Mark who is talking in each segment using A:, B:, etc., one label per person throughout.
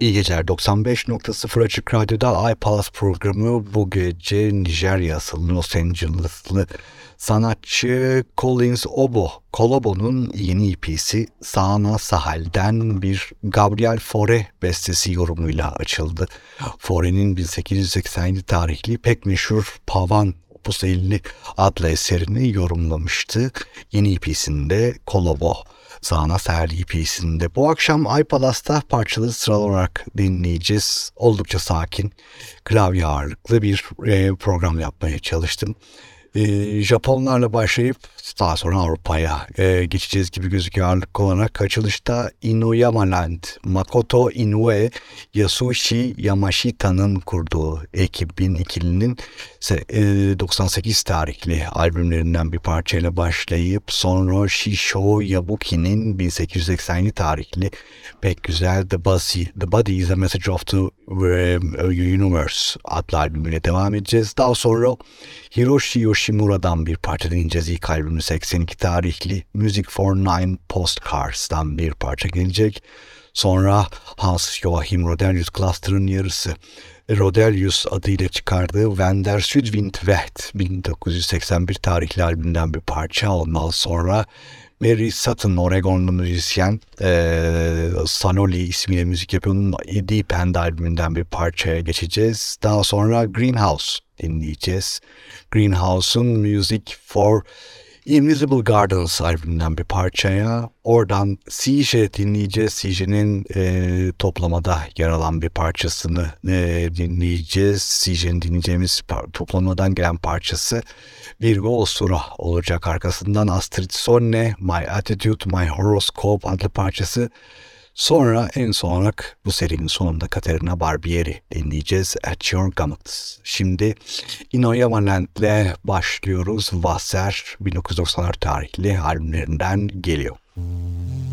A: İyi geceler 95.0 Açık Radyo'da iPalaz programı bu gece Nijerya asıllı Los Angeles'lı sanatçı Collins Obo, Kolobo'nun yeni EP'si Sana Sahal'den bir Gabriel Fauré bestesi yorumuyla açıldı. Fauré'nin 1887 tarihli pek meşhur Pavan Opus 50 adlı eserini yorumlamıştı. Yeni EP'sinde Kolobo. Zana Serli EP'sinde. Bu akşam iPalas'ta parçaları sıralı olarak dinleyeceğiz. Oldukça sakin, klavye ağırlıklı bir e, program yapmaya çalıştım. E, Japonlarla başlayıp daha sonra Avrupa'ya e, geçeceğiz gibi gözüküyor ağırlık olarak. Açılışta Inuyama Land, Makoto Inoue, Yasushi Yamashita'nın kurduğu ekibin ikilinin e, 98 tarihli albümlerinden bir parçayla başlayıp sonra Shisho Yabuki'nin 1887 tarihli pek güzel The Body, The Body is a Message of the Universe adlı albümüyle devam edeceğiz. Daha sonra Hiroshi Yoshimura'dan bir parça dinleyeceğiz ilk albümü 82 tarihli Music for Nine Postcards'tan bir parça gelecek. Sonra Hans Joachim Rodelius Cluster'ın yarısı Rodelius adıyla çıkardığı When der Südwind weht 1981 tarihli albümden bir parça ondan sonra Mary Sutton Oregonlu müzisyen e, Sanoli ismiyle müzik yapıyor. Deep End albümünden bir parçaya geçeceğiz. Daha sonra Greenhouse dinleyeceğiz. Greenhouse'un Music for Invisible Gardens albümünden bir parçaya. Oradan Siege dinleyeceğiz. Siege'nin e, toplamada yer alan bir parçasını e, dinleyeceğiz. Siege'nin dinleyeceğimiz toplamadan gelen parçası Virgo Osura olacak. Arkasından Astrid Sonne, My Attitude, My Horoscope adlı parçası. Sonra en son olarak bu serinin sonunda Katerina Barbieri dinleyeceğiz At Your Gummets. Şimdi Inoya Land'le başlıyoruz. Wasser 1994 tarihli albümlerinden geliyor. Müzik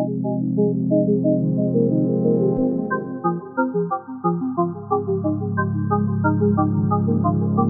A: Thank you.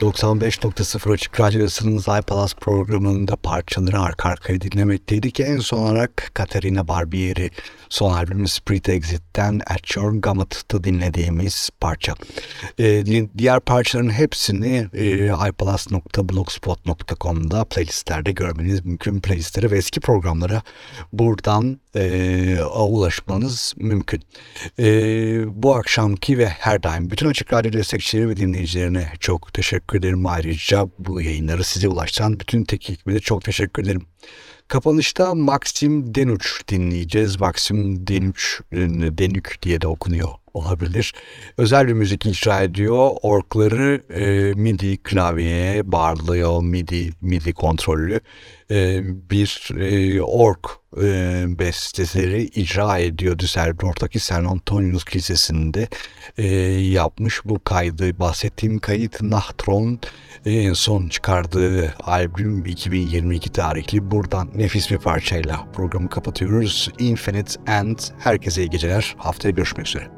A: 95.0 Açık Radyosu'nun iPalaz programında parçaları arka arkaya dinlemekteydik. En son olarak Katerina Barbieri son albümü Spirit Exit'ten At Your Gamut'ta dinlediğimiz parça. Ee, diğer parçaların hepsini e, iPalaz.blogspot.com'da playlistlerde görmeniz mümkün. Playlistlere ve eski programlara buradan e, ulaşmanız mümkün. E, bu akşamki ve her daim bütün Açık Radyo destekçileri ve dinleyicilerine çok teşekkür ederim. Ayrıca bu yayınları size ulaştıran bütün teknik ekibe çok teşekkür ederim. Kapanışta Maxim Denuç dinleyeceğiz. Maxim Denuç, Denük diye de okunuyor olabilir. Özel bir müzik icra ediyor. Orkları e, MIDI klavyeye bağlıyor. MIDI, MIDI kontrollü e, bir e, ork e, besteleri icra ediyor. Düsseldorf'taki San Antonius Kilisesi'nde e, yapmış bu kaydı. Bahsettiğim kayıt Nahtron e, en son çıkardığı albüm 2022 tarihli. Buradan nefis bir parçayla programı kapatıyoruz. Infinite End. Herkese iyi geceler. Haftaya görüşmek üzere.